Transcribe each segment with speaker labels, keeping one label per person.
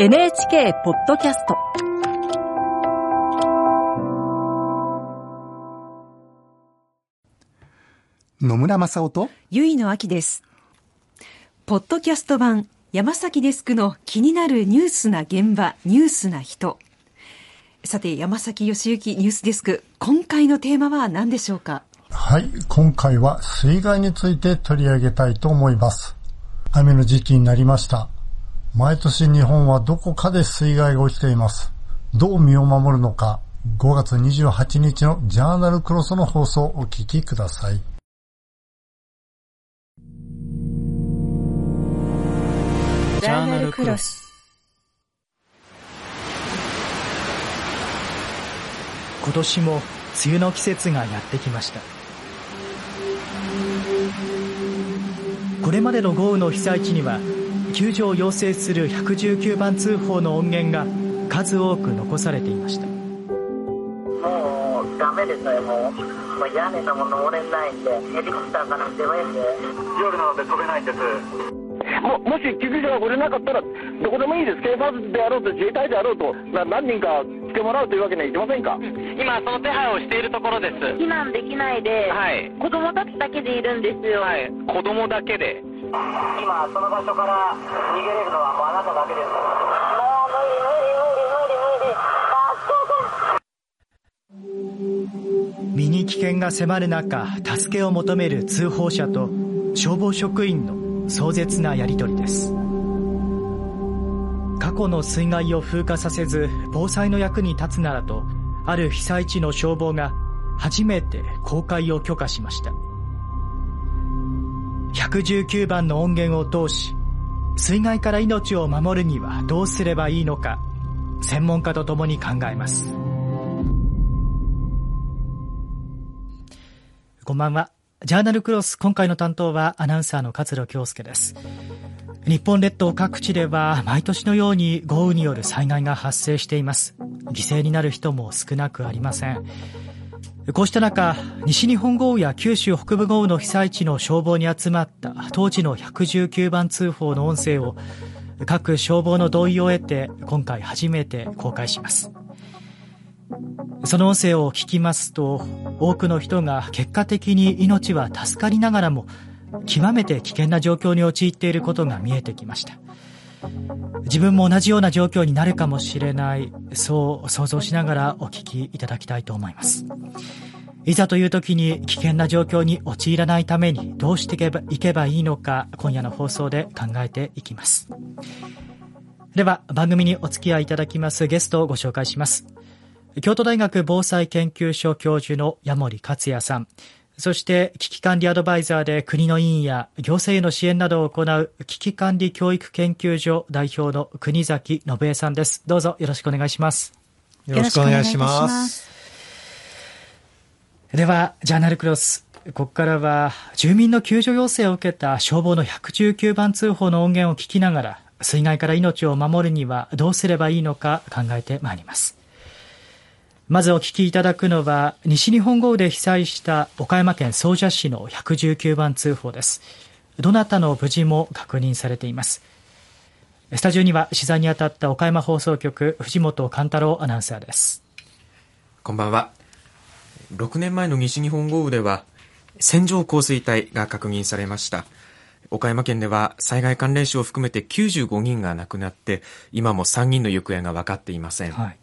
Speaker 1: NHK ポッドキャスト
Speaker 2: 野村正夫と
Speaker 3: ゆいのあきです。ポッドキャスト版山崎デスクの気になるニュースな現場、ニュースな人。さて、山崎義行ニュースデスク、今回のテーマは何でしょうか？
Speaker 4: はい、今回は水害について取り上げたいと思います。雨の時期になりました。毎年日本はどこかで水害が起きています。どう身を守るのか、5月28日のジャーナルクロスの放送をお聞きください。
Speaker 5: ジャーナルクロス。今年も梅雨の季節がやってきました。これまでの豪雨の被災地には、救助を要請する119番通報の音源が数多く残されていました。
Speaker 6: もうダメですね、もう。もう屋根のも登れないんで、ヘリコプターから出まんで。夜なので飛べないんです。
Speaker 7: ももし救急車が来れなかったら、どこでもいいです、警察であろうと自衛隊であろうと、な何人か来てもらうというわけにはいきませんか？
Speaker 8: 今、その手配をしているところです。
Speaker 9: 避難できないで、
Speaker 8: はい。
Speaker 9: 子供たちだけでいるんですよ。
Speaker 8: はい。子供だけで。
Speaker 6: 今、その場所から逃げれるのはもうあなただけです。も
Speaker 5: う無理無理無理無理無理。身に危険が迫る中、助けを求める通報者と消防職員の壮絶なやり取りです。過去の水害を風化させず防災の役に立つならと、ある被災地の消防が初めて公開を許可しました。119番の音源を通し、水害から命を守るにはどうすればいいのか、専門家と共に考えます。こんばんは。ジャーナルクロス、今回の担当はアナウンサーの勝呂京介です。日本列島各地では毎年のように豪雨による災害が発生しています。犠牲になる人も少なくありません。こうした中、西日本豪雨や九州北部豪雨の被災地の消防に集まった当時の119番通報の音声を各消防の同意を得て今回初めて公開します。その音声を聞きますと、多くの人が結果的に命は助かりながらも、極めて危険な状況に陥っていることが見えてきました。自分も同じような状況になるかもしれない、そう想像しながらお聞きいただきたいと思います。いざという時に危険な状況に陥らないためにどうしていけばいけばいいのか、今夜の放送で考えていきます。では、番組にお付き合いいただきますゲストをご紹介します。京都大学防災研究所教授の矢森克也さん、そして危機管理アドバイザーで国の委員や行政への支援などを行う危機管理教育研究所代表の国崎信江さんです。どうぞよろしくお願いします。
Speaker 10: よろしくお願いします。
Speaker 5: では、ジャーナルクロス。ここからは住民の救助要請を受けた消防の119番通報の音源を聞きながら水害から命を守るにはどうすればいいのか考えてまいります。まずお聞きいただくのは、西日本豪雨で被災した岡山県総社市の119番通報です。どなたの無事も確認されています。スタジオには取材に当たった岡山放送局、藤本勘太郎アナウンサーです。
Speaker 10: こんばんは。6年前の西日本豪雨では、線状降水帯が確認されました。岡山県では災害関連死を含めて95人が亡くなって、今も3人の行方が分かっていません。はい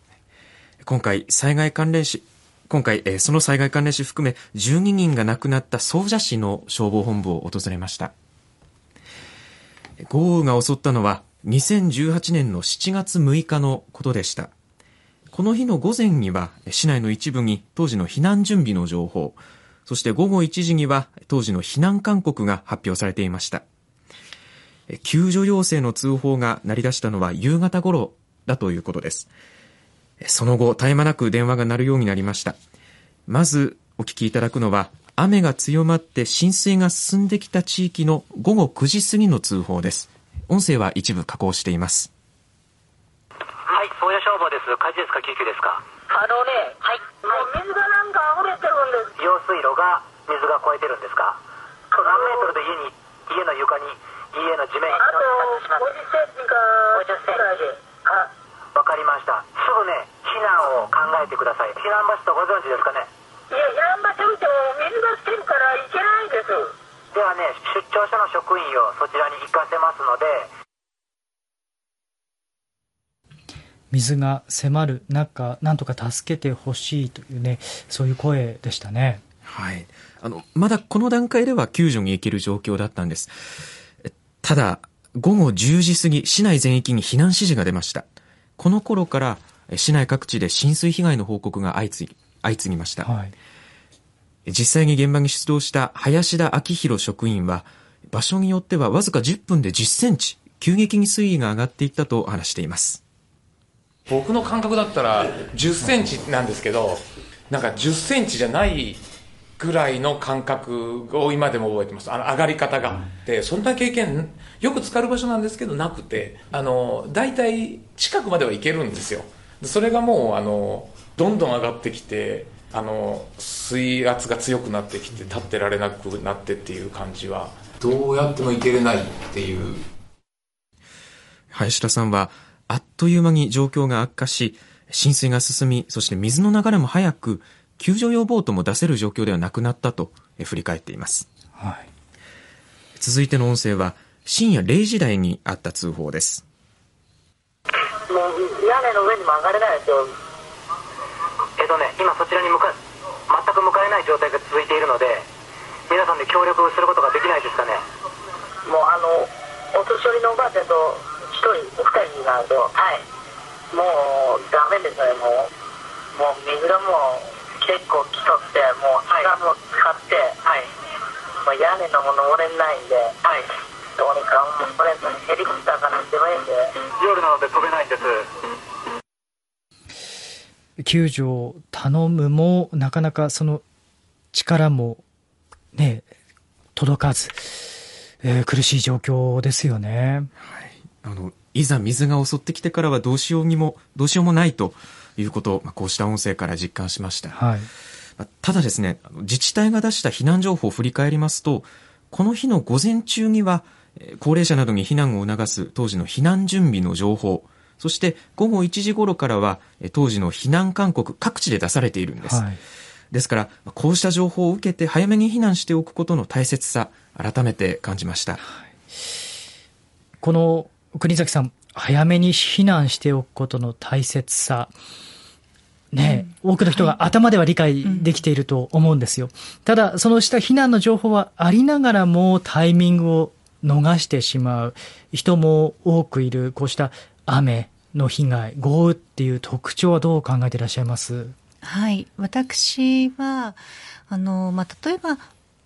Speaker 10: 今回、災害関連死、今回、えー、その災害関連死含め12人が亡くなった総社市の消防本部を訪れました。豪雨が襲ったのは2018年の7月6日のことでした。この日の午前には市内の一部に当時の避難準備の情報、そして午後1時には当時の避難勧告が発表されていました。救助要請の通報が鳴り出したのは夕方頃だということです。その後、絶え間なく電話が鳴るようになりました。まずお聞きいただくのは、雨が強まって浸水が進んできた地域の午後9時過ぎの通報です。音声は一部加工しています。
Speaker 6: はい、宗谷消防です。火事ですか、救急ですか？
Speaker 9: あのね、はい、もう水がなんか溢れてるんです。
Speaker 6: 用水路が水が超えてるんですか？何メートルで家に、家の床に、家の地面に。
Speaker 9: あと50センチか50センチ。
Speaker 6: あわかりましたすぐね避難を考えてください避難場所とご存知ですかね？
Speaker 9: いや避難場所見ても水が来てるから行けないです
Speaker 6: ではね出張所の職員をそちらに行かせますので
Speaker 5: 水が迫る中、なんとか助けてほしいというね、そういう声でしたね。
Speaker 10: はい。あの、まだこの段階では救助に行ける状況だったんです。ただ、午後10時過ぎ、市内全域に避難指示が出ました。この頃から、市内各地で浸水被害の報告が相次ぎ、相次ぎました。
Speaker 5: はい。
Speaker 10: 実際に現場に出動した林田明宏職員は、場所によってはわずか10分で10センチ、急激に水位が上がっていったと話しています。
Speaker 11: 僕の感覚だったら10センチなんですけど、なんか10センチじゃないぐらいの感覚を今でも覚えてます。あの、上がり方が。で、そんな経験、よく浸かる場所なんですけど、なくて、あの、大体近くまでは行けるんですよ。でそれがもう、あの、どんどん上がってきて、あの、水圧が強くなってきて、立ってられなくなってっていう感じは、どうやっても行けれないっていう。
Speaker 10: 林田さんは、あっという間に状況が悪化し、浸水が進み、そして水の流れも早く、救助用ボートも出せる状況ではなくなったと振り返っています。
Speaker 5: はい。
Speaker 10: 続いての音声は、深夜0時台にあった通報です。
Speaker 6: もう屋根の上にも上がれないですよえっとね今そちらに向か全く向かえない状態が続いているので皆さんで協力することができないですかね？もうあのお年寄りのおばあちゃんと1人お二人なんですよはいもうダメですねもうもう水がもう結構きとってもう膝も使ってはい。もう屋根のも登れないんではい。どうにかもうこれヘリコプターから出ばいいんで。夜なので飛べないんです。
Speaker 5: 救助を頼むも、なかなかその力もね、届かず、えー苦しい状況ですよね。
Speaker 10: あの、いざ水が襲ってきてからはどうしようにも、どうしようもないということを、まあ、こうした音声から実感しました。
Speaker 5: はい。
Speaker 10: まあただですね、自治体が出した避難情報を振り返りますと、この日の午前中には、えー高齢者などに避難を促す当時の避難準備の情報、そして午後1時頃からは、えー当時の避難勧告、各地で出されているんです。
Speaker 5: はい。
Speaker 10: ですから、まあこうした情報を受けて早めに避難しておくことの大切さ、改めて感じました。
Speaker 5: この国崎さん、早めに避難しておくことの大切さ、ね、多くの人が頭では理解できていると思うんですよ。ただ、その下避難の情報はありながらもタイミングを逃してしまう。人も多くいる、こうした雨の被害、豪雨っていう特徴はどう考えていらっしゃいます？
Speaker 12: はい。私は、あの、まあ、例えば、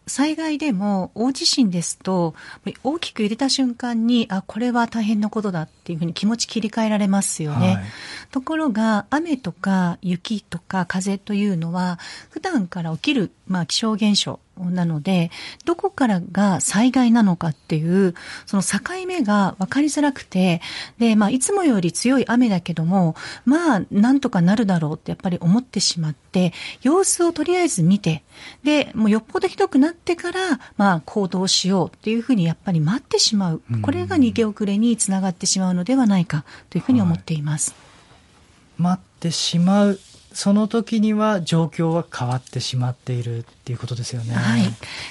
Speaker 12: 災害でも大地震ですと大きく揺れた瞬間にあこれは大変なことだっていうふうに気持ち切り替えられますよね、
Speaker 5: はい。
Speaker 12: ところが雨とか雪とか風というのは普段から起きる、まあ、気象現象なのでどこからが災害なのかっていうその境目が分かりづらくてで、まあ、いつもより強い雨だけどもまあなんとかなるだろうってやっぱり思ってしまって様子をとりあえず見てでもうよっぽどひどくなってから、まあ、行動しようっていうふうにやっぱり待ってしまうこれが逃げ遅れにつながってしまうのではないかというふうに思っています。
Speaker 5: 待ってしまう。その時には状況は変わってしまっているっていうことですよね。
Speaker 12: はい。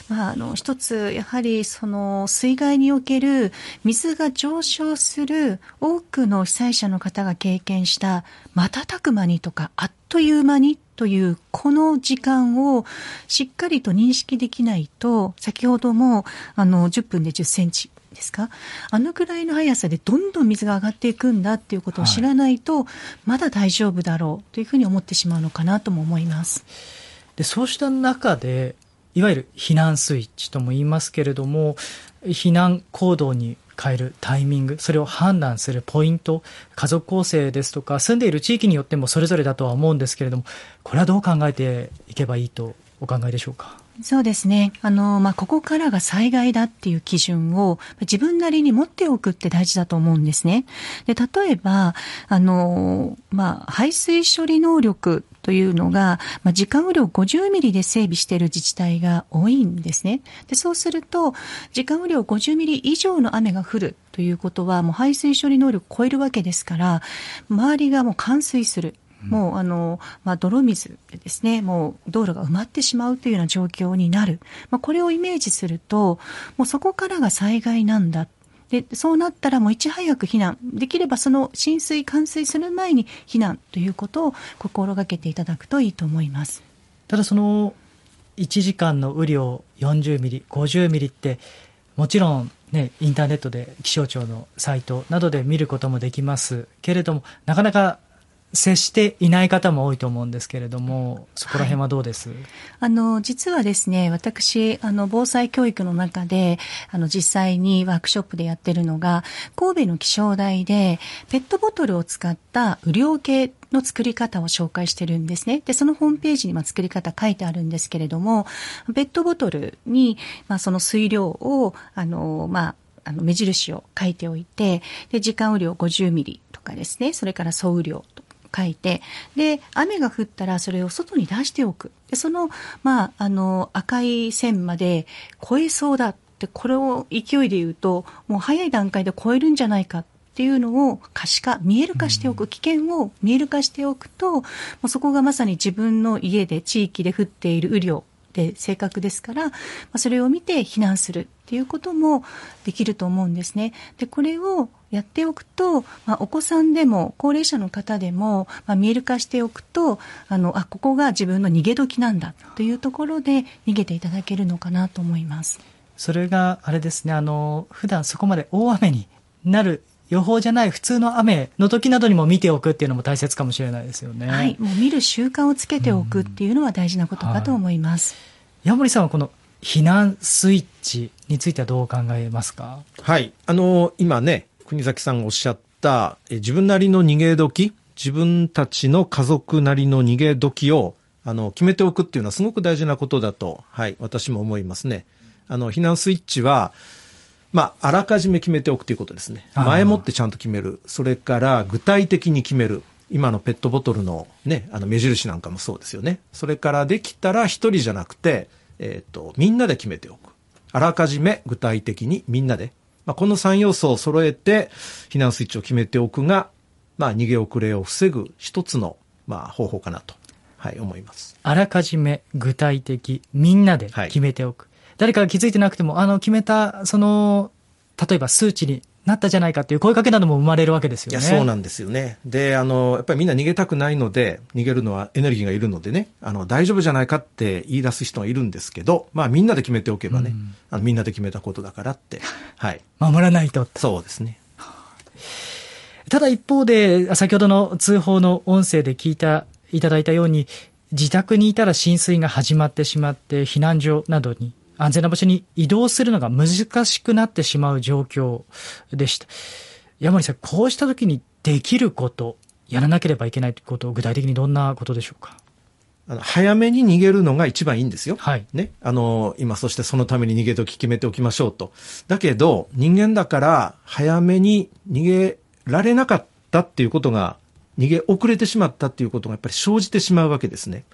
Speaker 12: まあ、あの、一つ、やはり、その、水害における水が上昇する多くの被災者の方が経験した、瞬く間にとか、あっという間にという、この時間をしっかりと認識できないと、先ほども、あの、10分で10センチ。ですか？あのくらいの速さでどんどん水が上がっていくんだっていうことを知らないと、まだ大丈夫だろうというふうに思ってしまうのかなとも思います。
Speaker 5: で、そうした中で、いわゆる避難スイッチとも言いますけれども、避難行動に変えるタイミング、それを判断するポイント、家族構成ですとか、住んでいる地域によってもそれぞれだとは思うんですけれども、これはどう考えていけばいいとお考えでしょうか？
Speaker 12: そうですね。あの、まあ、ここからが災害だっていう基準を自分なりに持っておくって大事だと思うんですね。で、例えば、あの、まあ、排水処理能力というのが、まあ、時間雨量50ミリで整備している自治体が多いんですね。でそうすると、時間雨量50ミリ以上の雨が降るということは、もう排水処理能力を超えるわけですから、周りがもう冠水する。もうあの、まあ、泥水でですね、もう道路が埋まってしまうというような状況になる。まあ、これをイメージすると、もうそこからが災害なんだ。で、そうなったらもういち早く避難。できればその浸水、冠水する前に避難ということを心がけていただくといいと思います。
Speaker 5: ただその1時間の雨量40ミリ、50ミリって、もちろんね、インターネットで気象庁のサイトなどで見ることもできますけれども、なかなか接していない方も多いと思うんですけれども、そこら辺はどうです、はい、
Speaker 12: あの、実はですね、私、あの、防災教育の中で、あの、実際にワークショップでやってるのが、神戸の気象台で、ペットボトルを使った雨量計の作り方を紹介してるんですね。で、そのホームページにま作り方書いてあるんですけれども、ペットボトルに、まあ、その水量を、あの、まあ、あの目印を書いておいて、で、時間雨量50ミリとかですね、それから総雨量と書いて、で、雨が降ったらそれを外に出しておく。で、その、まあ、あの、赤い線まで超えそうだって、これを勢いで言うと、もう早い段階で超えるんじゃないかっていうのを可視化、見える化しておく、危険を見える化しておくと、もうそこがまさに自分の家で、地域で降っている雨量で正確ですから、それを見て避難するっていうこともできると思うんですね。で、これをやっておくと、まあ、お子さんでも高齢者の方でも、まあ、見える化しておくとあのあここが自分の逃げ時なんだというところで逃げていただけるのかなと思います
Speaker 5: それがあれですねあの普段そこまで大雨になる予報じゃない普通の雨の時などにも見ておくっていうのも大切かもしれないですよね。
Speaker 12: はい、もう見る習慣をつけておくっていうのは大事なことかと思います。はい、
Speaker 5: 山森さんはこの避難スイッチについてはどう考えますか？
Speaker 13: はい。あの、今ね、国崎さんがおっしゃった、え自分なりの逃げ時、自分たちの家族なりの逃げ時を、あの、決めておくっていうのはすごく大事なことだと、はい、私も思いますね。あの、避難スイッチは、まあ、あらかじめ決めておくということですね。前もってちゃんと決める。それから、具体的に決める。今のペットボトルのね、あの目印なんかもそうですよね。それからできたら一人じゃなくて、えっ、ー、と、みんなで決めておく。あらかじめ具体的にみんなでまあ、この3要素を揃えて避難スイッチを決めておくが、まあ、逃げ遅れを防ぐ一つの、まあ、方法かなと、はい、思います。
Speaker 5: あらかじめ具体的、みんなで決めておく。はい、誰かが気づいてなくても、あの、決めた、その、例えば数値になったじゃないかっていう声かけなども生まれるわけですよね。
Speaker 13: いや、そうなんですよね。で、あの、やっぱりみんな逃げたくないので、逃げるのはエネルギーがいるのでね、あの、大丈夫じゃないかって言い出す人がいるんですけど、まあみんなで決めておけばね、うん、あのみんなで決めたことだからって、はい。
Speaker 5: 守らないと。
Speaker 13: そうですね。
Speaker 5: ただ一方で、先ほどの通報の音声で聞いた、いただいたように、自宅にいたら浸水が始まってしまって、避難所などに安全な場所に移動するのが難しくなってしまう状況でした。山森さん、こうした時にできること、やらなければいけないこと、具体的にどんなことでしょうか？
Speaker 13: あの早めに逃げるのが一番いいんですよ。はい。ね。あの、今、そしてそのために逃げ時決めておきましょうと。だけど、人間だから早めに逃げられなかったっていうことが、逃げ遅れてしまったっていうことがやっぱり生じてしまうわけですね。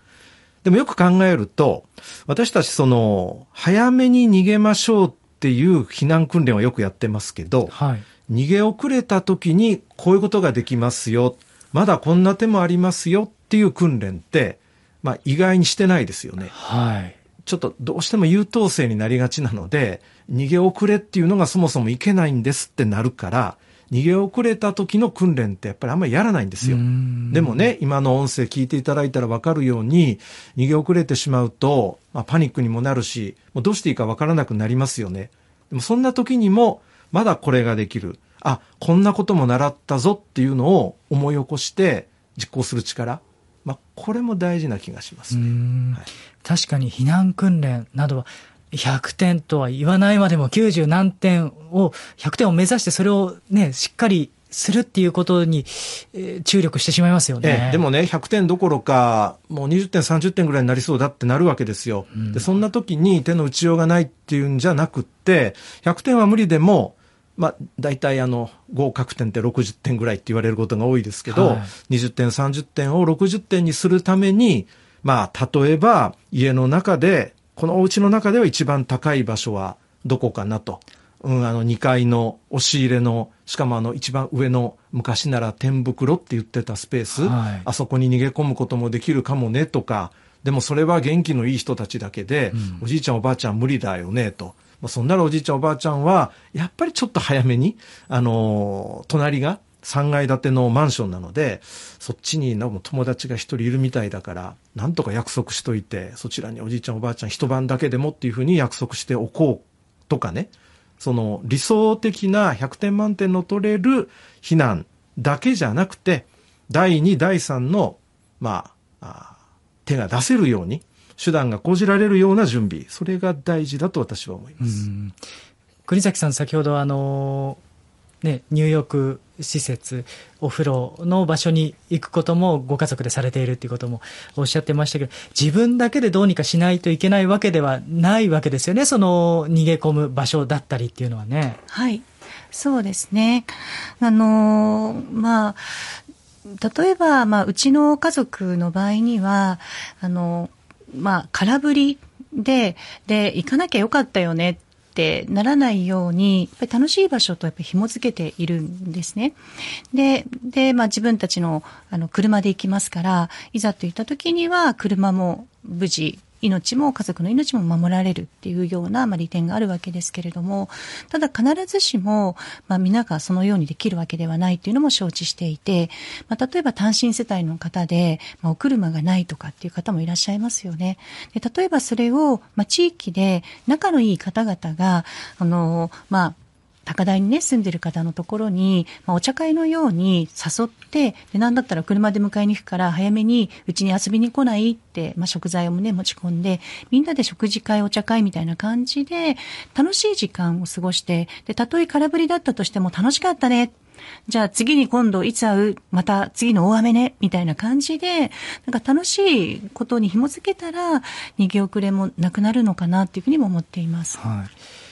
Speaker 13: でもよく考えると、私たちその、早めに逃げましょうっていう避難訓練はよくやってますけど、はい、逃げ遅れた時にこういうことができますよ。まだこんな手もありますよっていう訓練って、まあ意外にしてないですよね。はい。ちょっとどうしても優等生になりがちなので、逃げ遅れっていうのがそもそもいけないんですってなるから、逃げ遅れた時の訓練ってやっぱりあんまりやらないんですよ。でもね、今の音声聞いていただいたらわかるように、逃げ遅れてしまうと、まあ、パニックにもなるし、もうどうしていいかわからなくなりますよね。でもそんな時にも、まだこれができる。あ、こんなことも習ったぞっていうのを思い起こして実行する力。まあ、これも大事な気がしますね。はい、
Speaker 5: 確かに避難訓練などは、100点とは言わないまでも90何点を、100点を目指してそれをね、しっかりするっていうことに、えー、注力してしまいますよね、
Speaker 13: ええ、でもね、100点どころか、もう20点、30点ぐらいになりそうだってなるわけですよ。うん、で、そんな時に手の打ちようがないっていうんじゃなくって、100点は無理でも、まあ、大体あの、合格点って60点ぐらいって言われることが多いですけど、はい、20点、30点を60点にするために、まあ、例えば、家の中で、このお家の中では一番高い場所はどこかなと。うん、あの、2階の押し入れの、しかもあの、一番上の、昔なら天袋って言ってたスペース、はい、あそこに逃げ込むこともできるかもねとか、でもそれは元気のいい人たちだけで、うん、おじいちゃんおばあちゃん無理だよね、と。まあ、そんならおじいちゃんおばあちゃんは、やっぱりちょっと早めに、あの、隣が3階建てのマンションなので、そっちに友達が一人いるみたいだから、なんとか約束しといて、そちらにおじいちゃんおばあちゃん一晩だけでもっていうふうに約束しておこうとかね、その理想的な100点満点の取れる避難だけじゃなくて、第2、第3の、まあ、手が出せるように、手段が講じられるような準備、それが大事だと私は思います。
Speaker 5: 国崎さん、先ほどあの、ね、入浴施設、お風呂の場所に行くこともご家族でされているっていうこともおっしゃってましたけど、自分だけでどうにかしないといけないわけではないわけですよね、その逃げ込む場所だったりっていうのはね。
Speaker 12: はい。そうですね。あのまあ、例えば、まあ、うちの家族の場合には、あの、まあ、空振りで、で、行かなきゃよかったよねっってならないように、やっぱり楽しい場所とやっぱり紐付けているんですね。で、で、まあ自分たちのあの車で行きますから、いざといった時には車も無事命も家族の命も守られるっていうような、まあ、利点があるわけですけれども、ただ必ずしも、まあ、皆がそのようにできるわけではないというのも承知していて、まあ、例えば単身世帯の方で、まあ、お車がないとかっていう方もいらっしゃいますよね。で例えばそれを、まあ、地域で仲のいい方々が、あの、まあ、高台にね、住んでる方のところに、まあ、お茶会のように誘って、で、なんだったら車で迎えに行くから、早めにうちに遊びに来ないって、まあ、食材をね、持ち込んで、みんなで食事会、お茶会みたいな感じで、楽しい時間を過ごして、で、たとえ空振りだったとしても楽しかったね。じゃあ次に今度いつ会う？また次の大雨ね？みたいな感じで、なんか楽しいことに紐付けたら、逃げ遅れもなくなるのかなっていうふうにも思っています。
Speaker 5: はい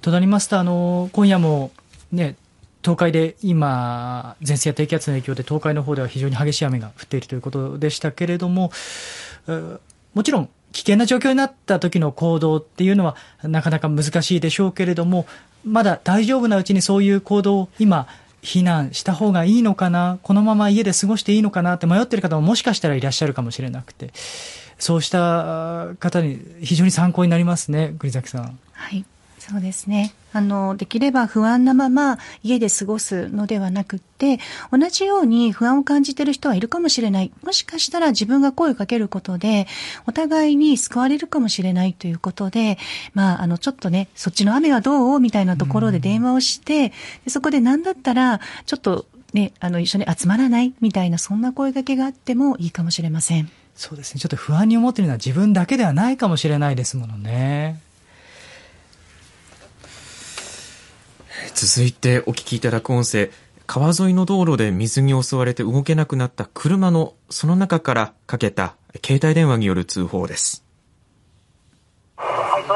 Speaker 5: となりますと、あの、今夜もね、東海で今、前線や低気圧の影響で東海の方では非常に激しい雨が降っているということでしたけれども、もちろん危険な状況になった時の行動っていうのはなかなか難しいでしょうけれども、まだ大丈夫なうちにそういう行動を今、避難した方がいいのかな、このまま家で過ごしていいのかなって迷っている方ももしかしたらいらっしゃるかもしれなくて、そうした方に非常に参考になりますね、栗崎さん。
Speaker 12: はい。そうですね。あの、できれば不安なまま家で過ごすのではなくって、同じように不安を感じている人はいるかもしれない。もしかしたら自分が声をかけることで、お互いに救われるかもしれないということで、まあ、あの、ちょっとね、そっちの雨はどう？みたいなところで電話をして、でそこで何だったら、ちょっとね、あの、一緒に集まらない？みたいな、そんな声掛けがあってもいいかもしれません。
Speaker 5: そうですね。ちょっと不安に思っているのは自分だけではないかもしれないですものね。
Speaker 10: 続いてお聞きいただく音声、川沿いの道路で水に襲われて動けなくなった車のその中からかけた携帯電話による通報です。
Speaker 6: はい、で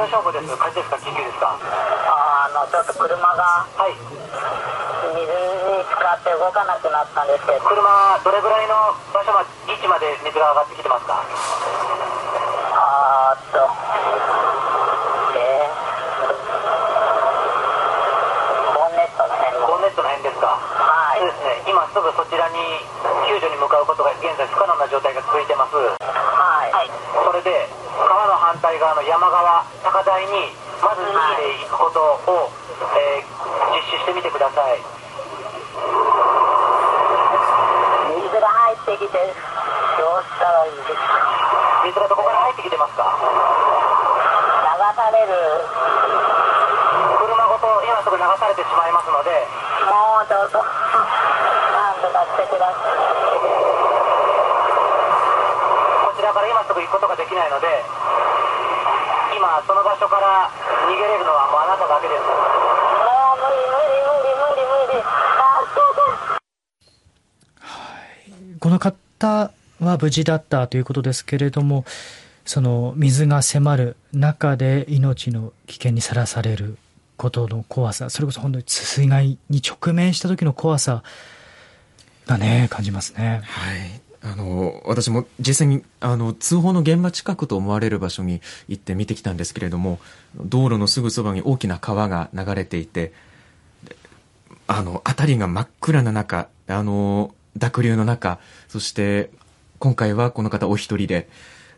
Speaker 6: す。火事ですか、緊急ですか？あの、ちょっと車が、はい。水に浸かって動かなくなったんですけど。車、どれぐらいの場所まで、位置まで水が上がってきてますか？あーっと。ですか、はい、そうですね、今すぐそちらに救助に向かうことが現在不可能な状態が続いてます。はい。それで、川の反対側の山側、高台に、まず2位で行くことを、えー、実施してみてください。水が入ってきて、どうしたらいいですか？水がどこから入ってきてますか？流される。車ごと今すぐ流されてしまいますので、もうどうぞしてください。こちらから今すぐ行くことができないので今その場所から逃げれるのはもうあなただけです。
Speaker 5: この方は無事だったということですけれどもその水が迫る中で命の危険にさらされることの怖さ、それこそ本当に水害に直面した時の怖さがね、感じますね。
Speaker 10: はい。あの、私も実際に、あの、通報の現場近くと思われる場所に行って見てきたんですけれども、道路のすぐそばに大きな川が流れていて、あの、辺りが真っ暗な中、あの、濁流の中、そして、今回はこの方お一人で、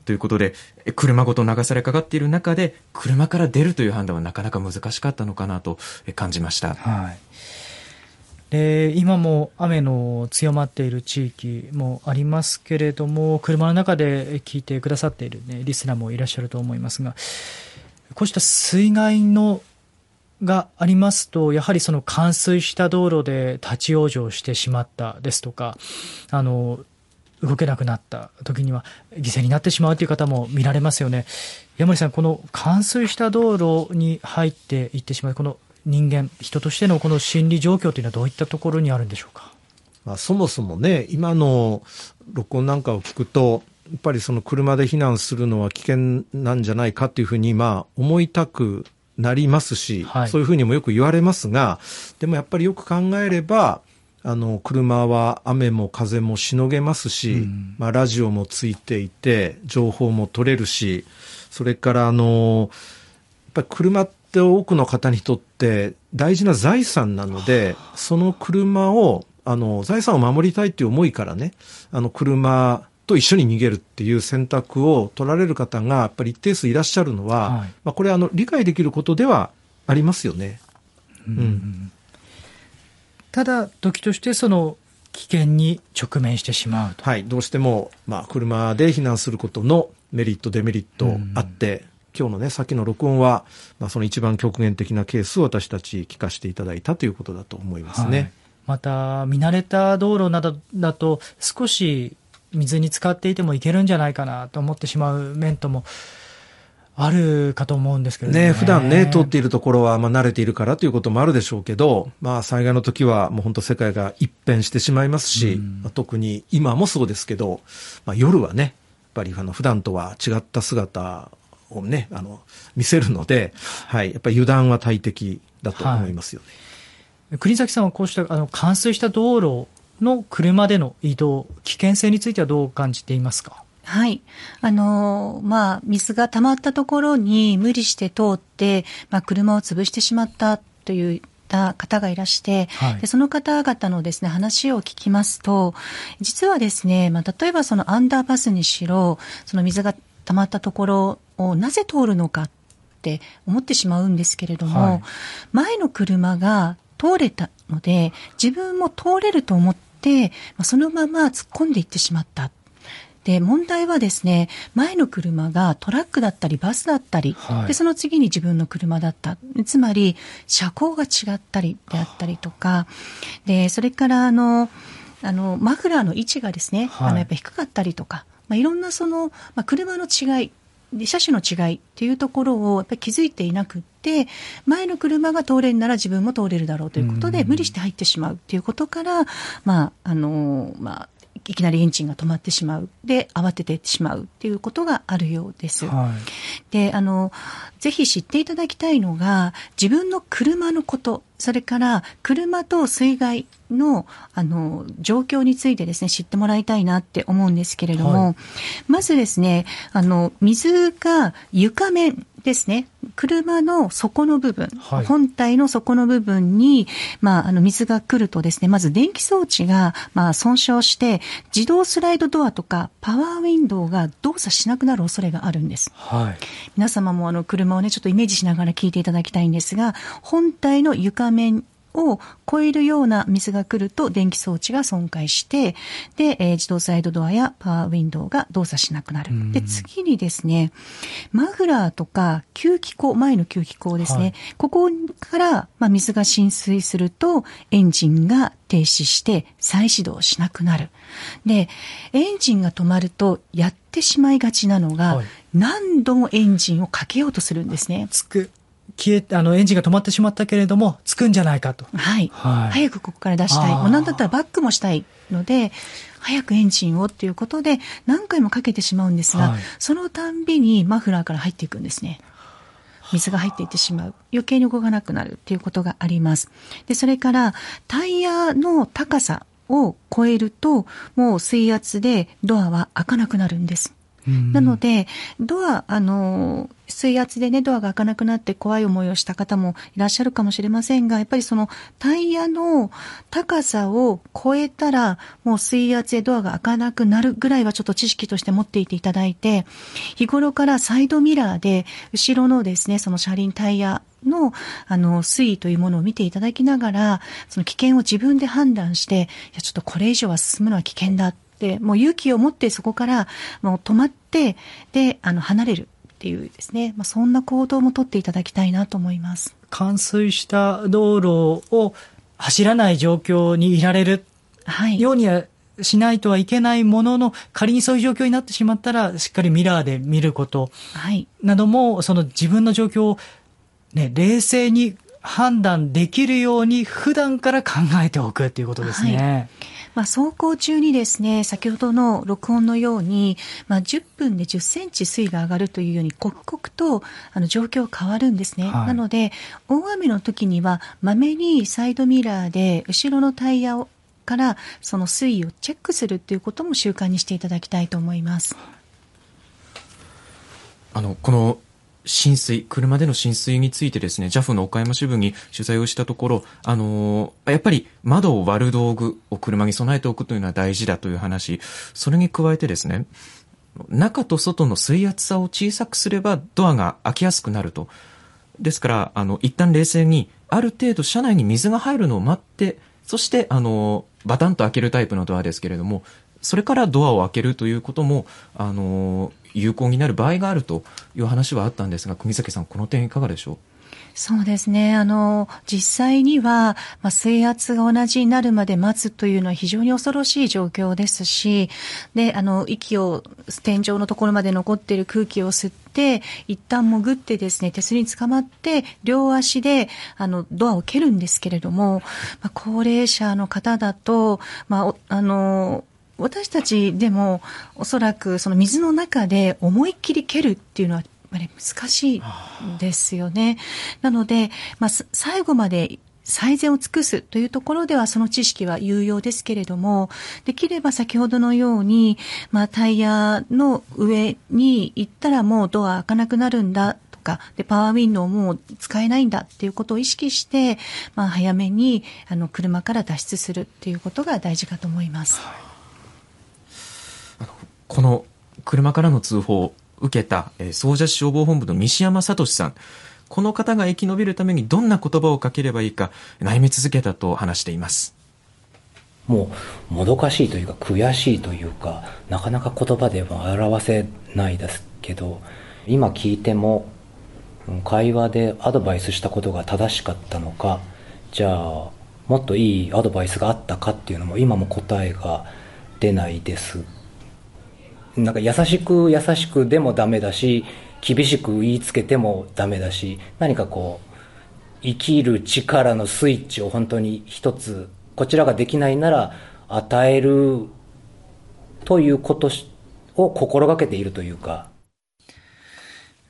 Speaker 10: ということで、車ごと流されかかっている中で、車から出るという判断はなかなか難しかったのかなと感じました。
Speaker 5: はい。で今も雨の強まっている地域もありますけれども車の中で聞いてくださっている、ね、リスナーもいらっしゃると思いますがこうした水害のがありますとやはりその冠水した道路で立ち往生してしまったですとかあの動けなくなった時には犠牲になってしまうという方も見られますよね。山森さん、この冠水した道路に入っていってしまう、この人間、人としてのこの心理状況というのはどういったところにあるんでしょうか？
Speaker 13: まあ、そもそもね、今の録音なんかを聞くと、やっぱりその車で避難するのは危険なんじゃないかというふうに、まあ、思いたくなりますし、はい、そういうふうにもよく言われますが、でもやっぱりよく考えれば、あの、車は雨も風もしのげますし、うん、まあ、ラジオもついていて、情報も取れるし、それからあの、やっぱり車っって多くの方にとって大事な財産なので、その車を、あの、財産を守りたいっていう思いからね、あの、車と一緒に逃げるっていう選択を取られる方が、やっぱり一定数いらっしゃるのは、はい、まあ、これ、あの、理解できることではありますよね。うん。うん、
Speaker 5: ただ、時として、その、危険に直面してしまう
Speaker 13: はい、どうしても、まあ、車で避難することのメリット、デメリットあって、うん今日のね、さっきの録音は、まあ、その一番極限的なケースを私たち聞かせていただいたということだと思いますね。はい、
Speaker 5: また、見慣れた道路などだと、少し水に浸かっていてもいけるんじゃないかなと思ってしまう面とも、あるかと思うんですけどね。
Speaker 13: ね普段ね、通っているところは、まあ、慣れているからということもあるでしょうけど、まあ、災害の時は、もう本当世界が一変してしまいますし、まあ、特に今もそうですけど、まあ、夜はね、やっぱりあの普段とは違った姿をね、あの、見せるので、はい、やっぱり油断は大敵だと思いますよね。
Speaker 5: はい、国崎さんはこうしたあの冠水した道路の車での移動、危険性についてはどう感じていますか？
Speaker 12: はい。あのまあ、水が溜まったところに無理して通って、まあ、車を潰してしまったというた方がいらして、はい、でその方々のですね、話を聞きますと、実はですね、まあ、例えばそのアンダーパスにしろ、その水が溜まったところをなぜ通るのかって思ってしまうんですけれども、はい、前の車が通れたので、自分も通れると思って、そのまま突っ込んでいってしまった。で、問題はですね、前の車がトラックだったりバスだったり、はい、で、その次に自分の車だった。つまり、車高が違ったりであったりとか、で、それからあの、あの、マフラーの位置がですね、はい、あの、やっぱ低かったりとか、まあ、いろんなその、まあ、車の違い、車種の違いっていうところをやっぱり気づいていなくって、前の車が通れるなら自分も通れるだろうということで、無理して入ってしまうっていうことから、まあ、あの、まあ、いきなりエンジンが止まってしまう。で、慌ててしまうっていうことがあるようです。はい、で、あの、ぜひ知っていただきたいのが、自分の車のこと、それから車と水害の、あの、状況についてですね、知ってもらいたいなって思うんですけれども、はい、まずですね、あの、水が床面ですね、車の底の部分、はい、本体の底の部分に、まあ、あの、水が来るとですね、まず電気装置が、まあ、損傷して、自動スライドドアとか、パワーウィンドウが動作しなくなる恐れがあるんです。はい。皆様もあの、車をね、ちょっとイメージしながら聞いていただきたいんですが、本体の床面を超えるような水が来ると電気装置が損壊して、で、えー、自動サイドドアやパワーウィンドウが動作しなくなる。で、次にですね、マフラーとか吸気口、前の吸気口ですね、はい、ここから、まあ、水が浸水するとエンジンが停止して再始動しなくなる。で、エンジンが止まるとやってしまいがちなのが、はい、何度もエンジンをかけようとするんですね。
Speaker 5: つく。消え、あの、エンジンが止まってしまったけれども、つくんじゃないかと。
Speaker 12: はい。はい、早くここから出したい。もうなんだったらバックもしたいので、早くエンジンをっていうことで、何回もかけてしまうんですが、はい、そのたんびにマフラーから入っていくんですね。水が入っていってしまう。余計に動かなくなるっていうことがあります。で、それからタイヤの高さを超えると、もう水圧でドアは開かなくなるんです。なので、ドア、あの、水圧でね、ドアが開かなくなって怖い思いをした方もいらっしゃるかもしれませんが、やっぱりそのタイヤの高さを超えたら、もう水圧でドアが開かなくなるぐらいはちょっと知識として持っていていただいて、日頃からサイドミラーで、後ろのですね、その車輪タイヤの、あの、水位というものを見ていただきながら、その危険を自分で判断して、いや、ちょっとこれ以上は進むのは危険だ。で、もう勇気を持ってそこからもう止まって、で、あの、離れるっていうですね、まあ、そんな行動もとっていただきたいなと思います。
Speaker 5: 冠水した道路を走らない状況にいられる。ようにはしないとはいけないものの、仮にそういう状況になってしまったら、しっかりミラーで見ること、なども、その自分の状況を、ね、冷静に判断できるように普段から考えておくっていうことですね。はい
Speaker 12: まあ、走行中にですね、先ほどの録音のように、まあ、10分で10センチ水位が上がるというように、刻々とあの状況変わるんですね。はい、なので、大雨の時には、まめにサイドミラーで後ろのタイヤをからその水位をチェックするということも習慣にしていただきたいと思います。
Speaker 10: あのこの浸水、車での浸水についてですね、JAF の岡山支部に取材をしたところ、あのー、やっぱり窓を割る道具を車に備えておくというのは大事だという話、それに加えてですね、中と外の水圧差を小さくすればドアが開きやすくなると。ですから、あの、一旦冷静に、ある程度車内に水が入るのを待って、そして、あの、バタンと開けるタイプのドアですけれども、それからドアを開けるということも、あの、有効になる場合があるという話はあったんですが、国崎さん、この点いかがでしょう？
Speaker 12: そうですね。あの、実際には、まあ、水圧が同じになるまで待つというのは非常に恐ろしい状況ですし、で、あの、息を、天井のところまで残っている空気を吸って、一旦潜ってですね、手すりに捕まって、両足で、あの、ドアを蹴るんですけれども、まあ、高齢者の方だと、まあ、あの、私たちでもおそらくその水の中で思いっきり蹴るっていうのは難しいですよね。なので、まあ、最後まで最善を尽くすというところではその知識は有用ですけれども、できれば先ほどのように、まあ、タイヤの上に行ったらもうドア開かなくなるんだとか、で、パワーウィンドウも使えないんだっていうことを意識して、まあ、早めに、あの、車から脱出するっていうことが大事かと思います。はい
Speaker 10: この車からの通報を受けた、えー、総社市消防本部の西山聡さん。この方が生き延びるためにどんな言葉をかければいいか悩み続けたと話しています。
Speaker 14: もうもどかしいというか悔しいというかなかなか言葉では表せないですけど今聞いても会話でアドバイスしたことが正しかったのかじゃあもっといいアドバイスがあったかっていうのも今も答えが出ないですなんか優しく優しくでもダメだし、厳しく言いつけてもダメだし、何かこう、生きる力のスイッチを本当に一つ、こちらができないなら与えるということを心がけているというか。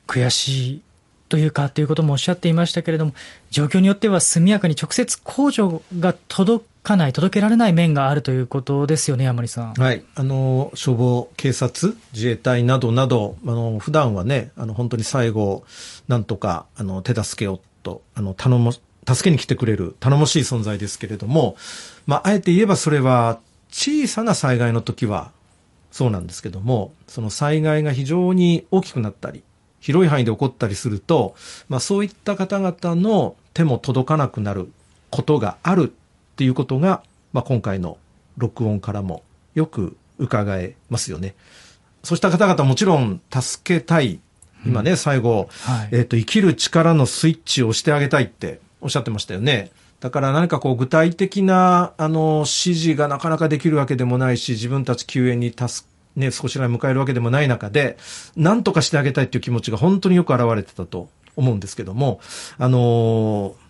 Speaker 5: 悔しいというかということもおっしゃっていましたけれども、状況によっては速やかに直接控除が届かない、届けられない面があるということですよね、山里さん。
Speaker 13: はい。あの、消防、警察、自衛隊などなど、あの、普段はね、あの、本当に最後、なんとか、あの、手助けをと、あの、頼も、助けに来てくれる、頼もしい存在ですけれども、まあ、あえて言えばそれは、小さな災害の時は、そうなんですけども、その災害が非常に大きくなったり、広い範囲で起こったりすると、まあ、そういった方々の手も届かなくなることがあるっていうことが、まあ、今回の録音からもよく伺えますよね。そうした方々もちろん助けたい。今ね、最後、はい、えっ、ー、と、生きる力のスイッチを押してあげたいっておっしゃってましたよね。だから何かこう具体的な、あの、指示がなかなかできるわけでもないし、自分たち救援に助ね、少しらい迎えるわけでもない中で、何とかしてあげたいっていう気持ちが本当によく表れてたと思うんですけども、あのー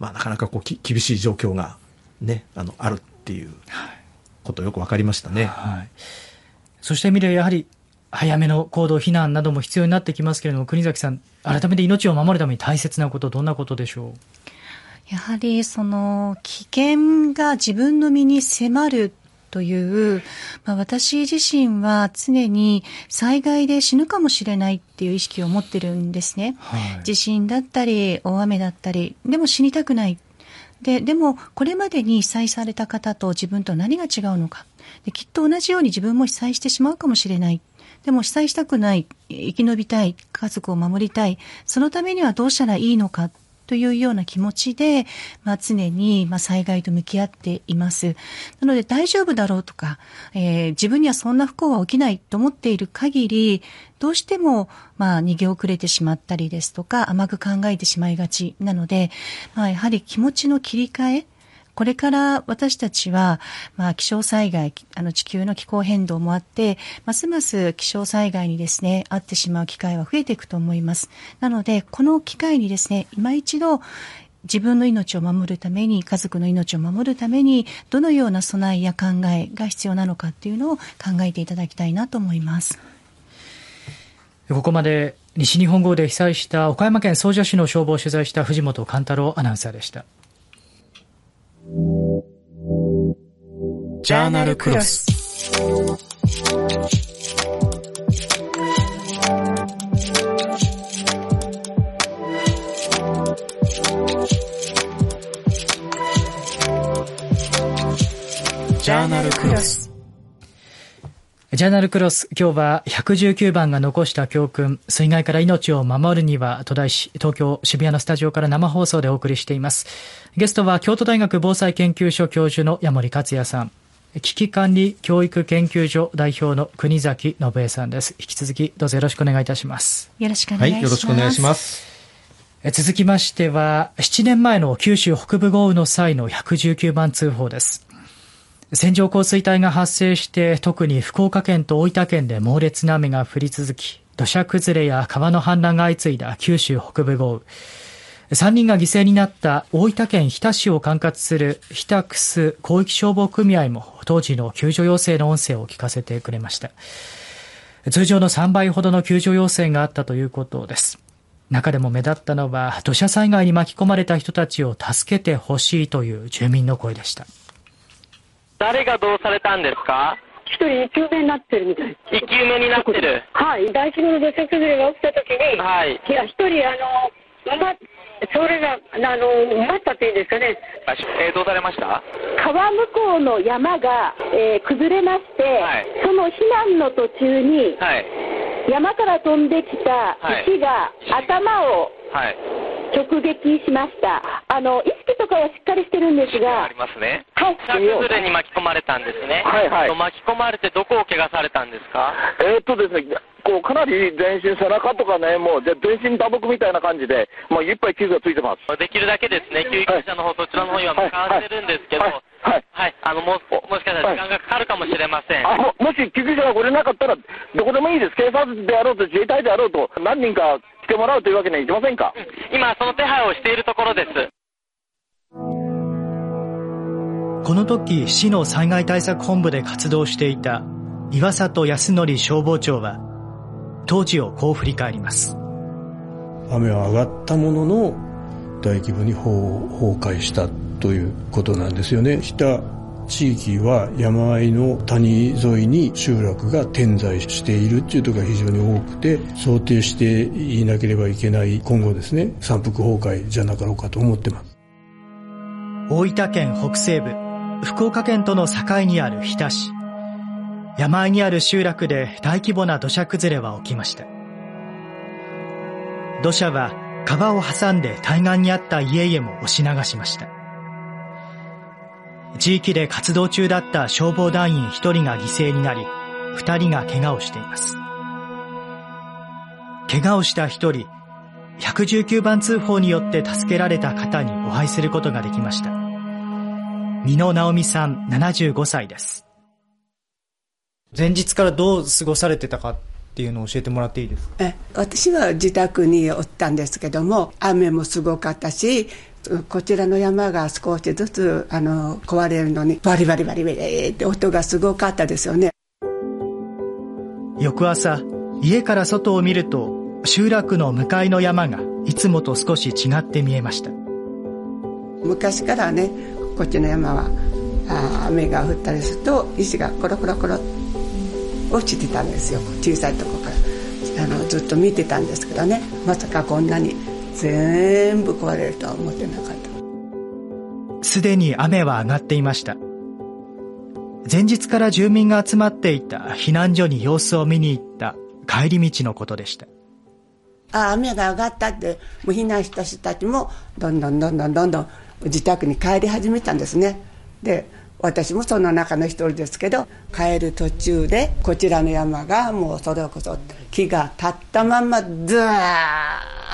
Speaker 13: まあ、なかなかこうき厳しい状況が、ね、あのあるっていうことよく分かりましたね。はい、
Speaker 5: そしてみれやはり早めの行動、避難なども必要になってきますけれども、国崎さん、改めて命を守るために大切なこと、どんなことでしょう？
Speaker 12: やはりその危険が自分の身に迫るという、まあ、私自身は常に災害で死ぬかもしれないっていう意識を持ってるんですね。はい、地震だったり、大雨だったり、でも死にたくない。で、でも、これまでに被災された方と自分と何が違うのか。できっと同じように自分も被災してしまうかもしれない。でも被災したくない、生き延びたい、家族を守りたい。そのためにはどうしたらいいのかというような気持ちで、まあ、常に、まあ、災害と向き合っています。なので大丈夫だろうとか、えー、自分にはそんな不幸は起きないと思っている限り、どうしても、まあ、逃げ遅れてしまったりですとか、甘く考えてしまいがちなので、まあ、やはり気持ちの切り替え、これから私たちは、まあ、気象災害、あの地球の気候変動もあって、ますます気象災害にですね、遭ってしまう機会は増えていくと思います。なので、この機会にですね、今一度、自分の命を守るために、家族の命を守るために、どのような備えや考えが必要なのかっていうのを考えていただきたいなと思います。
Speaker 5: ここまで西日本豪雨で被災した岡山県総社市の消防を取材した藤本勘太郎アナウンサーでした。
Speaker 1: ジャーナルクロス。ジャーナルクロス。
Speaker 5: ジャーナルクロス、今日は119番が残した教訓、水害から命を守るには、と題し、東京渋谷のスタジオから生放送でお送りしています。ゲストは京都大学防災研究所教授の山森克也さん、危機管理教育研究所代表の国崎信江さんです。引き続きどうぞよろしくお願いいたします。
Speaker 12: よろしくお願いします。はい、
Speaker 13: よろしくお願いします。
Speaker 5: 続きましては、7年前の九州北部豪雨の際の119番通報です。線状降水帯が発生して特に福岡県と大分県で猛烈な雨が降り続き土砂崩れや川の氾濫が相次いだ九州北部豪雨。3人が犠牲になった大分県日田市を管轄する日田クス広域消防組合も当時の救助要請の音声を聞かせてくれました。通常の3倍ほどの救助要請があったということです。中でも目立ったのは土砂災害に巻き込まれた人たちを助けてほしいという住民の声でした。
Speaker 8: 誰がどうされたんですか？
Speaker 9: 一人生き埋めになってるみたい。
Speaker 8: 生き埋めになってる
Speaker 9: はい。大規模の土砂崩れが起きた時に、はい。いや、一人、あの、埋ま、それが、あの、埋まったっていうんですかね。
Speaker 8: えー、どうされました？
Speaker 9: 川向こうの山が、えー、崩れまして、はい、その避難の途中に、はい、山から飛んできた石が頭を、はい直撃しました。あの、意識とかはしっかりしてるんですが。
Speaker 8: ありますね。はい。崩れに巻き込まれたんですね。
Speaker 7: はいはい。
Speaker 8: 巻き込まれてどこを怪我されたんですか？
Speaker 7: えー、っとですね、こう、かなり全身、背中とかね、もう、全身打撲みたいな感じで、もういっぱい傷がついてます。
Speaker 8: できるだけですね、救急車の方、そちらの方には向かわせるんですけど、はい。はい。はい、あの、ももしかしたら時間がかかるかもしれません。
Speaker 7: あももし救急車が来れなかったら、どこでもいいです。警察であろうと自衛隊であろうと、何人かてもらうというわけにはいきませんか、
Speaker 8: 今、その手配をしているところです。
Speaker 5: この時、市の災害対策本部で活動していた岩里康則消防長は、当時をこう振り返ります。
Speaker 15: 雨は上がったものの、大規模に崩壊したということなんですよね。下地域は山あいの谷沿いに集落が点在しているっていうところが非常に多くて想定していなければいけない今後ですね山腹崩壊じゃなかろうかと思ってます
Speaker 5: 大分県北西部福岡県との境にある日田市山あいにある集落で大規模な土砂崩れは起きました土砂は川を挟んで対岸にあった家々も押し流しました地域で活動中だった消防団員1人が犠牲になり、2人が怪我をしています。怪我をした1人、119番通報によって助けられた方にお会いすることができました。美濃直美さん75歳です。前日からどう過ごされてたかっていうのを教えてもらっていいですか？え
Speaker 16: 私は自宅におったんですけども雨もすごかったしこちらの山が少しずつあの壊れるのにバリバリバリバリって音がすごかったですよね
Speaker 5: 翌翌朝、家から外を見ると、集落の向かいの山がいつもと少し違って見えました。
Speaker 16: 昔からね、こっちの山は、あ雨が降ったりすると、石がコロコロコロ落ちてたんですよ。小さいとこから。あの、ずっと見てたんですけどね、まさかこんなに全部壊れるとは思ってなかった。
Speaker 5: すでに雨は上がっていました。前日から住民が集まっていた避難所に様子を見に行った帰り道のことでした。
Speaker 16: あ雨が上がったって、もう避難した人たちも、どんどんどんどんどんどん自宅に帰り始めたんですね。で、私もその中の一人ですけど、帰る途中で、こちらの山がもうそれこそ木が立ったままずー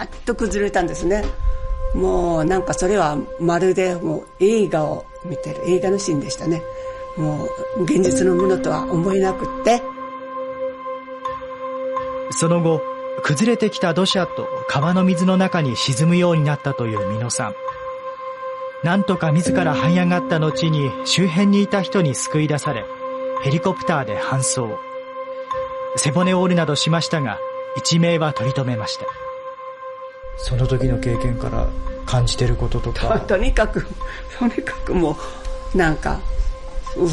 Speaker 16: っと崩れたんですね。もうなんかそれはまるでもう映画を見てる映画のシーンでしたね。もう現実のものとは思えなくって。
Speaker 5: その後、崩れてきた土砂と川の水の中に沈むようになったという美濃さん。なんとか自ら這い上がった後に周辺にいた人に救い出され、ヘリコプターで搬送。背骨を折るなどしましたが、一命は取り留めました。その時の経験から感じてることとか。
Speaker 16: とにかく、とにかくもう、なんか、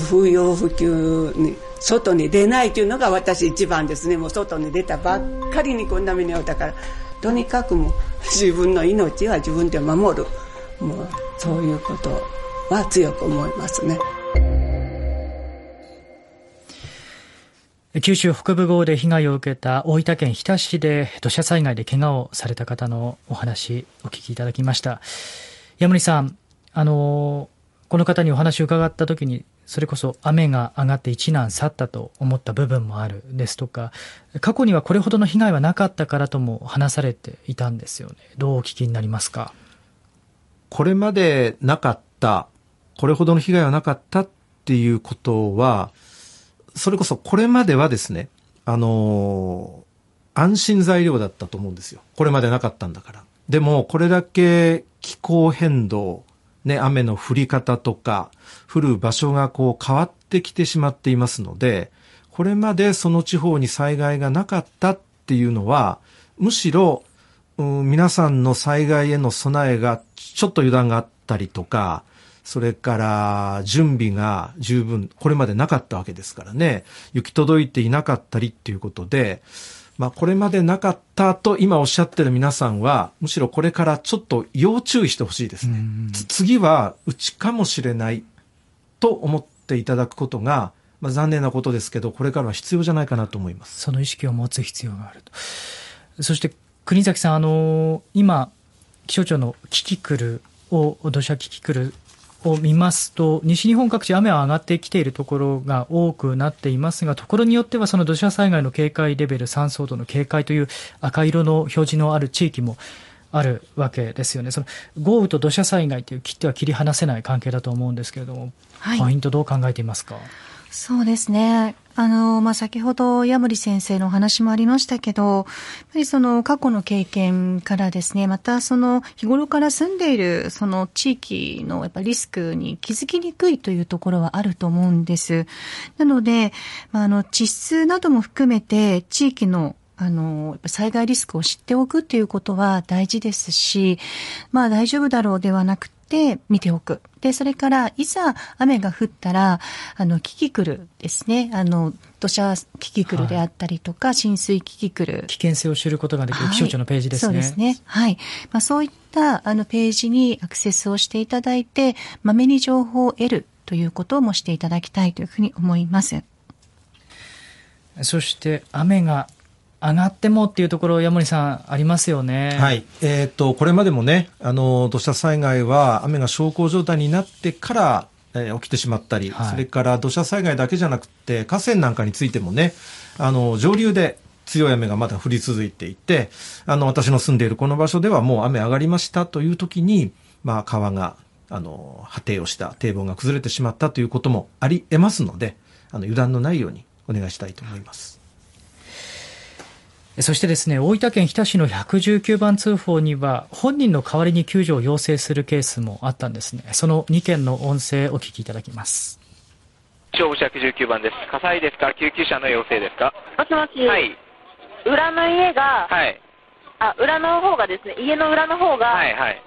Speaker 16: 不要不急に外に出ないというのが私一番ですねもう外に出たばっかりにこんな目に遭ったからとにかくもう自分の命は自分で守るもうそういうことは強く思いますね。
Speaker 5: 九州北部豪雨で被害を受けた大分県日田市で土砂災害で怪我をされた方のお話お聞きいただきました。山森さん、あの、この方にお話を伺った時にそれこそ雨が上がって一難去ったと思った部分もあるですとか、過去にはこれほどの被害はなかったからとも話されていたんですよね。どうお聞きになりますか？
Speaker 13: これまでなかった、これほどの被害はなかったっていうことは、それこそこれまではですね、あの、安心材料だったと思うんですよ。これまでなかったんだから。でも、これだけ気候変動、ね、雨の降り方とか、降る場所がこう変わってきてしまっていますので、これまでその地方に災害がなかったっていうのは、むしろ、皆さんの災害への備えがちょっと油断があったりとか、それから準備が十分、これまでなかったわけですからね、行き届いていなかったりっていうことで、まあ、これまでなかったと今おっしゃってる皆さんは、むしろこれからちょっと要注意してほしいですね。次はうちかもしれないと思っていただくことが、まあ、残念なことですけど、これからは必要じゃないかなと思います。
Speaker 5: その意識を持つ必要があると。そして、国崎さん、あの今、気象庁のキキクルを、土砂キキクルを見ますと、西日本各地雨は上がってきているところが多くなっていますが、ところによってはその土砂災害の警戒レベル3相当の警戒という赤色の表示のある地域もあるわけですよね。その豪雨と土砂災害という切っては切り離せない関係だと思うんですけれども、はい、ポイントどう考えていますか？
Speaker 12: そうですね。あの、まあ、先ほど、矢森先生のお話もありましたけど、やっぱりその過去の経験からですね、またその日頃から住んでいるその地域のやっぱリスクに気づきにくいというところはあると思うんです。なので、まあ、あの、地質なども含めて地域のあの、災害リスクを知っておくっていうことは大事ですし、まあ大丈夫だろうではなくて見ておく。で、それから、いざ雨が降ったら、あの、キキクルですね。あの、土砂キキクルであったりとか、はい、浸水キキクル。
Speaker 5: 危険性を知ることができる気象庁のページですね。
Speaker 12: はい、そうですね。はい。まあ、そういったあのページにアクセスをしていただいて、まめに情報を得るということもしていただきたいというふうに思います。
Speaker 5: そして雨が上がってもっていうところ、山森さん、ありますよね。
Speaker 13: はい。えっ、ー、と、これまでもね、あの、土砂災害は雨が小康状態になってから、えー、起きてしまったり、はい、それから土砂災害だけじゃなくて、河川なんかについてもね、あの、上流で強い雨がまだ降り続いていて、あの、私の住んでいるこの場所ではもう雨上がりましたという時に、まあ、川が、あの、破堤をした、堤防が崩れてしまったということもあり得ますので、あの、油断のないようにお願いしたいと思います。
Speaker 5: そしてですね、大分県日田市の119番通報には、本人の代わりに救助を要請するケースもあったんですね。その2件の音声お聞きいただきます。
Speaker 17: 消防車119番です。火災ですか？救急車の要請ですか？
Speaker 18: もしもし。
Speaker 17: はい。
Speaker 18: 裏の家が、
Speaker 17: はい。
Speaker 18: あ、裏の方がですね、家の裏の方が、
Speaker 17: はいはい。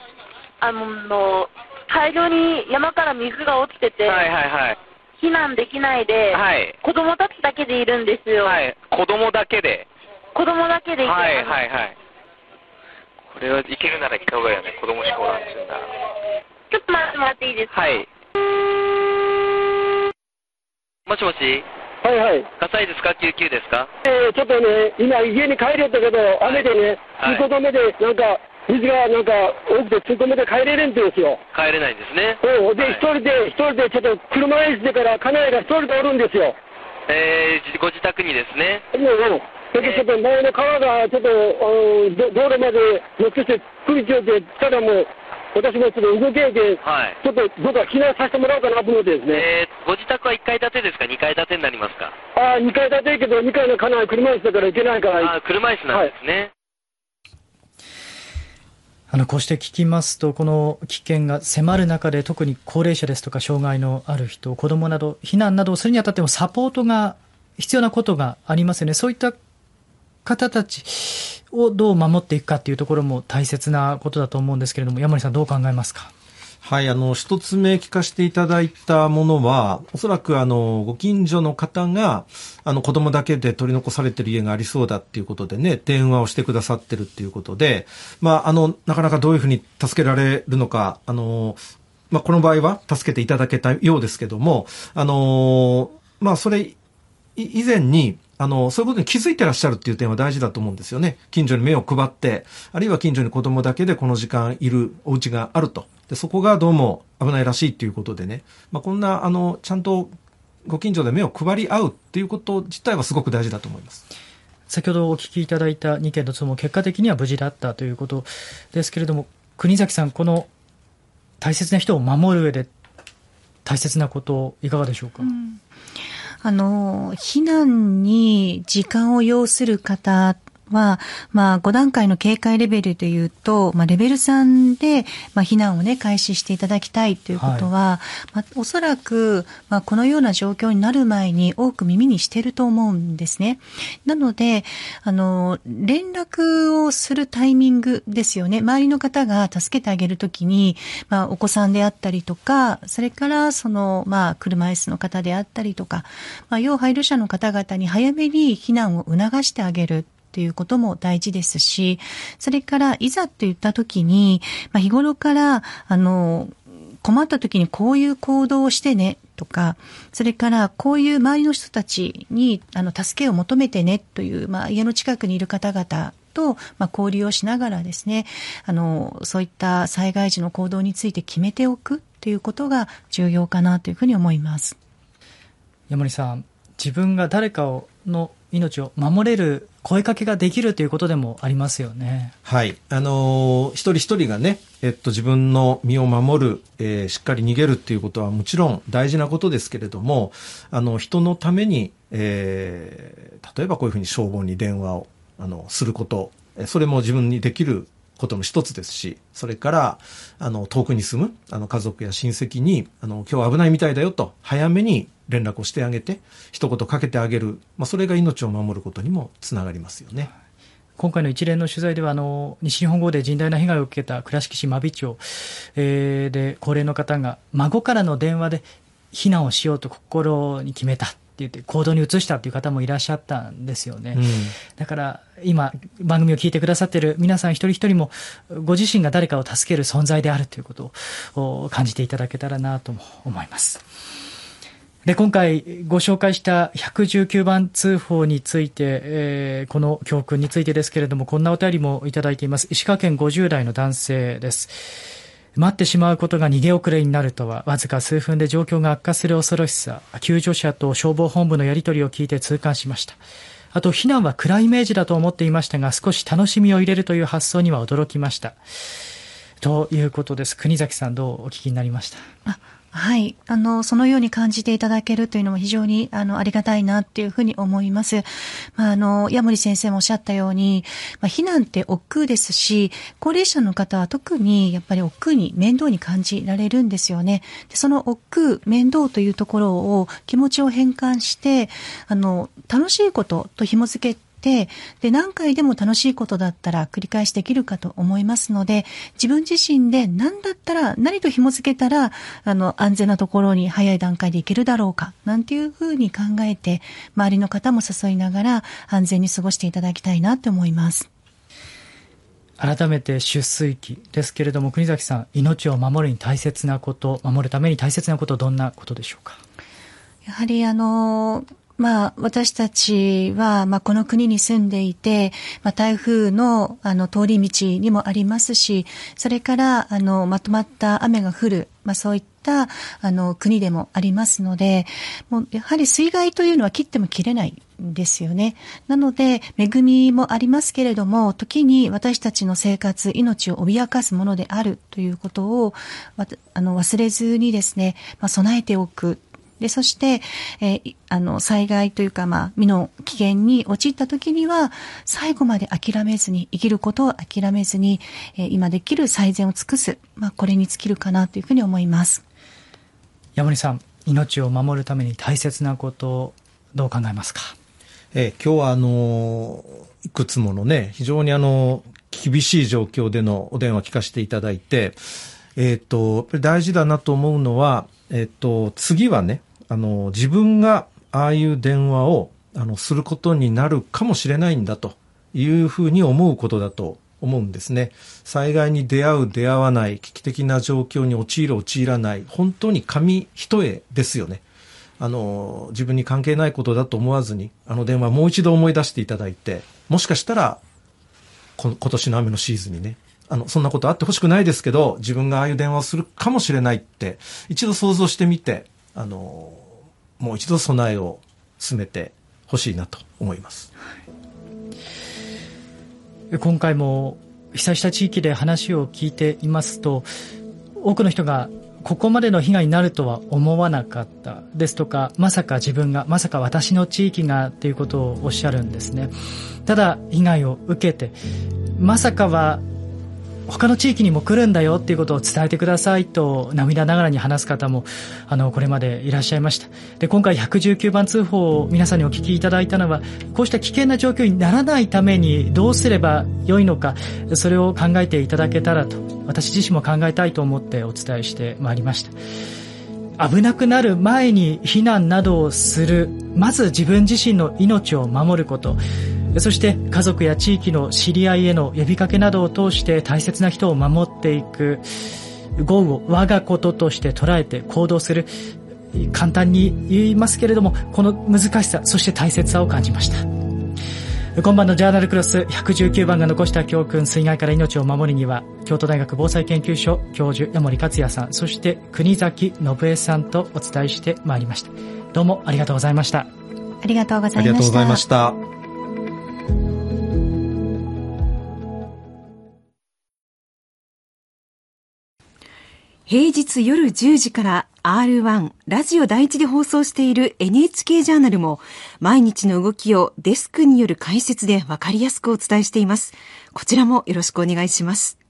Speaker 18: あの、大量に山から水が落ちてて、
Speaker 17: はいはいはい。
Speaker 18: 避難できないで、
Speaker 17: はい。
Speaker 18: 子供たちだけでいるんですよ。
Speaker 17: はい。子供だけで。
Speaker 18: 子供だけでいて。
Speaker 17: はいはいはい。これは行けるなら行った方がいいよね。子供志向なんですよな。
Speaker 18: ちょっと待ってもらっていいですか？
Speaker 17: はい。もしもし？
Speaker 7: はいはい。
Speaker 17: 火災ですか？救急ですか？
Speaker 7: えー、ちょっとね、今家に帰れたけど、雨でね、はい、通行止めで、なんか、水がなんか多くて通行止めで帰れるんですよ。
Speaker 17: 帰れないんですね。
Speaker 7: うん。で、一、はい、人で、一人でちょっと車椅子でから家内が一人でおるんですよ。
Speaker 17: えー、ご自宅にですね。
Speaker 7: うんうん。それでちょっと前の川がちょっと、道路まで乗ってて、首ちょでたらもう、私もちょっと動けで、はい、ちょっと僕は避難させてもらおうかなと思ってですね。
Speaker 17: えー、ご自宅は1階建てですか、2階建てになりますか？
Speaker 7: ああ、2階建てけど、2階のかな車椅子だから行けないから。
Speaker 17: ああ、車椅子なんですね。はい
Speaker 5: あのこうして聞きますと、この危険が迫る中で、特に高齢者ですとか、障害のある人、子どもなど、避難などをするにあたってもサポートが必要なことがありますよね。そういった方たちをどう守っていくかっていうところも大切なことだと思うんですけれども、山根さんどう考えますか？
Speaker 13: はい、あの、一つ目聞かせていただいたものは、おそらくあの、ご近所の方が、あの、子供だけで取り残されてる家がありそうだっていうことでね、電話をしてくださってるっていうことで、まあ、あの、なかなかどういうふうに助けられるのか、あの、まあ、この場合は助けていただけたようですけども、あの、まあ、それ以前に、あの、そういうことに気づいてらっしゃるっていう点は大事だと思うんですよね。近所に目を配って、あるいは近所に子供だけでこの時間いるお家があると。で、そこがどうも危ないらしいっていうことでね。まあ、こんな、あの、ちゃんとご近所で目を配り合うっていうこと自体はすごく大事だと思います。
Speaker 5: 先ほどお聞きいただいた2件の質問、結果的には無事だったということですけれども、国崎さん、この大切な人を守る上で大切なこといかがでしょうか、うん
Speaker 12: あの、避難に時間を要する方は、まあ、5段階の警戒レベルでいうと、まあ、レベル3で、まあ、避難をね、開始していただきたいということは、はい、まあ、おそらく、まあ、このような状況になる前に多く耳にしてると思うんですね。なので、あの、連絡をするタイミングですよね。周りの方が助けてあげるときに、まあ、お子さんであったりとか、それから、その、まあ、車椅子の方であったりとか、まあ、要配慮者の方々に早めに避難を促してあげる。ということも大事ですし、それからいざと言った時に、まあ、日頃から、あの、困った時にこういう行動をしてねとか、それからこういう周りの人たちにあの助けを求めてねという、まあ、家の近くにいる方々と、まあ、交流をしながらですね、あの、そういった災害時の行動について決めておくということが重要かなというふうに思います。
Speaker 5: 山根さん、自分が誰かをの命を守れる声かけができるということでもありますよね。
Speaker 13: はい。あのー、一人一人がね、えっと、自分の身を守る、えー、しっかり逃げるっていうことはもちろん大事なことですけれども、あの、人のために、えー、例えばこういうふうに消防に電話を、あの、すること、それも自分にできることの一つですし、それから、あの、遠くに住む、あの、家族や親戚に、あの、今日危ないみたいだよと、早めに連絡をしてあげて、一言かけてあげる、まあ、それが命を守ることにもつながりますよね。
Speaker 5: 今回の一連の取材では、あの、西日本豪雨で甚大な被害を受けた倉敷市真備町、えー、で、高齢の方が孫からの電話で避難をしようと心に決めた。って言って行動に移したっていう方もいらっしゃったんですよね。うん、だから今番組を聞いてくださってる皆さん一人一人もご自身が誰かを助ける存在であるということを感じていただけたらなと思います。で、今回ご紹介した119番通報について、えー、この教訓についてですけれども、こんなお便りもいただいています。石川県50代の男性です。待ってしまうことが逃げ遅れになるとは、わずか数分で状況が悪化する恐ろしさ、救助者と消防本部のやり取りを聞いて痛感しました。あと、避難は暗いイメージだと思っていましたが、少し楽しみを入れるという発想には驚きました。ということです。国崎さん、どうお聞きになりました？
Speaker 12: はい。あの、そのように感じていただけるというのも非常に、あの、ありがたいなっていうふうに思います。まあ、あの、矢森先生もおっしゃったように、まあ、避難って億劫ですし、高齢者の方は特にやっぱり億劫に面倒に感じられるんですよね。でその億劫、面倒というところを気持ちを変換して、あの、楽しいことと紐付けて、で、何回でも楽しいことだったら繰り返しできるかと思いますので、自分自身で何だったら、何と紐付けたら、あの、安全なところに早い段階で行けるだろうか、なんていうふうに考えて、周りの方も誘いながら安全に過ごしていただきたいなって思います。
Speaker 5: 改めて出水期ですけれども、国崎さん、命を守るに大切なこと、守るために大切なこと、どんなことでしょうか？
Speaker 12: やはりあの、まあ、私たちは、まあ、この国に住んでいて、まあ、台風の、あの、通り道にもありますし、それから、あの、まとまった雨が降る、まあ、そういった、あの、国でもありますので、もう、やはり水害というのは切っても切れないんですよね。なので、恵みもありますけれども、時に私たちの生活、命を脅かすものであるということを、あの、忘れずにですね、まあ、備えておくで、そして、えー、あの、災害というか、まあ、身の危険に陥った時には、最後まで諦めずに、生きることを諦めずに、えー、今できる最善を尽くす。まあ、これに尽きるかなというふうに思います。
Speaker 5: 山根さん、命を守るために大切なことをどう考えますか？
Speaker 13: えー、今日はあの、いくつものね、非常にあの、厳しい状況でのお電話聞かせていただいて、えっ、ー、と、大事だなと思うのは、えっ、ー、と、次はね、あの、自分がああいう電話を、あの、することになるかもしれないんだというふうに思うことだと思うんですね。災害に出会う、出会わない、危機的な状況に陥る、陥らない、本当に紙一重ですよね。あの、自分に関係ないことだと思わずに、あの電話もう一度思い出していただいて、もしかしたら、今年の雨のシーズンにね、あの、そんなことあってほしくないですけど、自分がああいう電話をするかもしれないって、一度想像してみて、あの、もう一度備えを進めてほしいなと思います。
Speaker 5: 今回も被災した地域で話を聞いていますと、多くの人がここまでの被害になるとは思わなかったですとか、まさか自分が、まさか私の地域がっていうことをおっしゃるんですね。ただ、被害を受けて、まさかは他の地域にも来るんだよっていうことを伝えてくださいと涙ながらに話す方もあのこれまでいらっしゃいました。で今回119番通報を皆さんにお聞きいただいたのはこうした危険な状況にならないためにどうすればよいのかそれを考えていただけたらと私自身も考えたいと思ってお伝えしてまいりました。危なくなる前に避難などをするまず自分自身の命を守ること。そして家族や地域の知り合いへの呼びかけなどを通して大切な人を守っていく豪雨を我がこととして捉えて行動する簡単に言いますけれどもこの難しさそして大切さを感じました。今晩のジャーナルクロス119番が残した教訓水害から命を守るには京都大学防災研究所教授山森克也さんそして国崎信江さんとお伝えしてまいりました。どうもありがとうございました。
Speaker 12: ありがとうございました。あ
Speaker 13: りがとうございました
Speaker 3: 平日夜10時から R1 ラジオ第一で放送している NHK ジャーナルも毎日の動きをデスクによる解説でわかりやすくお伝えしています。こちらもよろしくお願いします。